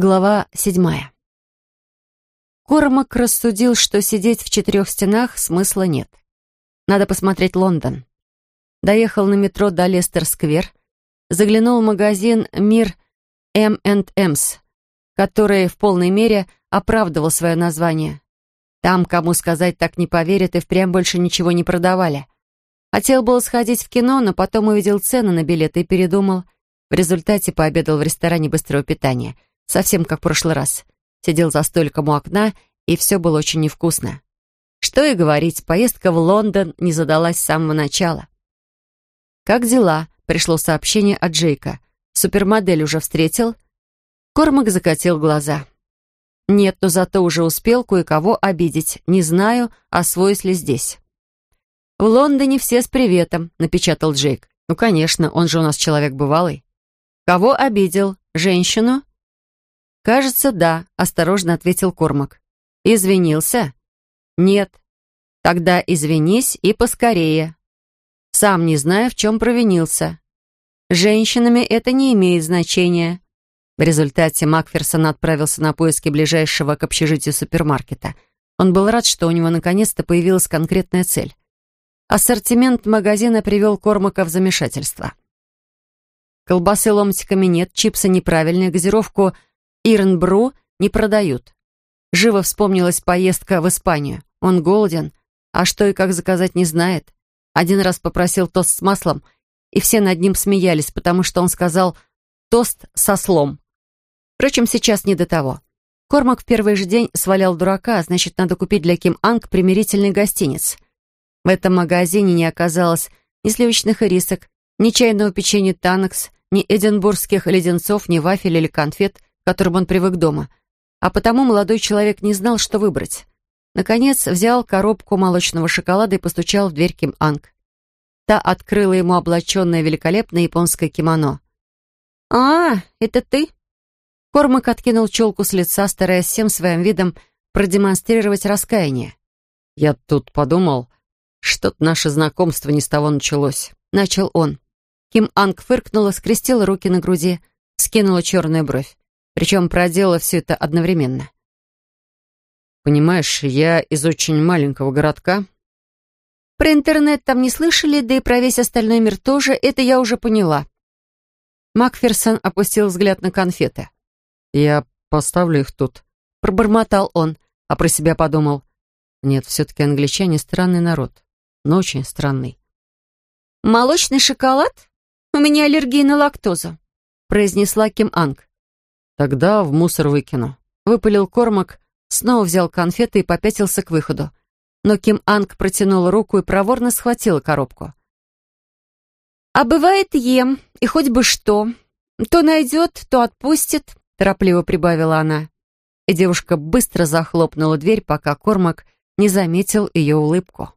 Глава седьмая. Кормак рассудил, что сидеть в четырех стенах смысла нет. Надо посмотреть Лондон. Доехал на метро до Лестер-сквер, заглянул в магазин «Мир M&M's», который в полной мере оправдывал свое название. Там, кому сказать, так не поверят, и впрямь больше ничего не продавали. Хотел было сходить в кино, но потом увидел цены на билеты и передумал. В результате пообедал в ресторане быстрого питания — совсем как в прошлый раз. Сидел за столиком у окна, и все было очень невкусно. Что и говорить, поездка в Лондон не задалась с самого начала. «Как дела?» — пришло сообщение от Джейка. «Супермодель уже встретил?» Кормак закатил глаза. «Нет, но зато уже успел кое-кого обидеть. Не знаю, освоюсь ли здесь». «В Лондоне все с приветом», — напечатал Джейк. «Ну, конечно, он же у нас человек бывалый». «Кого обидел? Женщину?» «Кажется, да», — осторожно ответил Кормак. «Извинился?» «Нет». «Тогда извинись и поскорее». «Сам не знаю, в чем провинился». «Женщинами это не имеет значения». В результате Макферсон отправился на поиски ближайшего к общежитию супермаркета. Он был рад, что у него наконец-то появилась конкретная цель. Ассортимент магазина привел Кормака в замешательство. Колбасы ломтиками нет, чипсы неправильные, газировку — Ирнбру не продают. Живо вспомнилась поездка в Испанию. Он голоден, а что и как заказать не знает. Один раз попросил тост с маслом, и все над ним смеялись, потому что он сказал «тост со слом». Впрочем, сейчас не до того. Кормак в первый же день свалял дурака, значит, надо купить для Ким Анг примирительный гостиниц. В этом магазине не оказалось ни сливочных ирисок, ни чайного печенья Танакс, ни эдинбургских леденцов, ни вафель или конфет, которым он привык дома, а потому молодой человек не знал, что выбрать. Наконец взял коробку молочного шоколада и постучал в дверь Ким Анг. Та открыла ему облаченное великолепное японское кимоно. «А, это ты?» Кормак откинул челку с лица, стараясь всем своим видом продемонстрировать раскаяние. «Я тут подумал, что-то наше знакомство не с того началось», — начал он. Ким Анг фыркнула, скрестила руки на груди, скинула черную бровь причем проделала все это одновременно. «Понимаешь, я из очень маленького городка». «Про интернет там не слышали, да и про весь остальной мир тоже, это я уже поняла». Макферсон опустил взгляд на конфеты. «Я поставлю их тут», — пробормотал он, а про себя подумал. «Нет, все-таки англичане странный народ, но очень странный». «Молочный шоколад? У меня аллергия на лактозу», — произнесла Ким Анг. «Тогда в мусор выкину». Выпалил Кормак, снова взял конфеты и попятился к выходу. Но Ким Анг протянула руку и проворно схватила коробку. «А бывает ем, и хоть бы что. То найдет, то отпустит», — торопливо прибавила она. И девушка быстро захлопнула дверь, пока Кормак не заметил ее улыбку.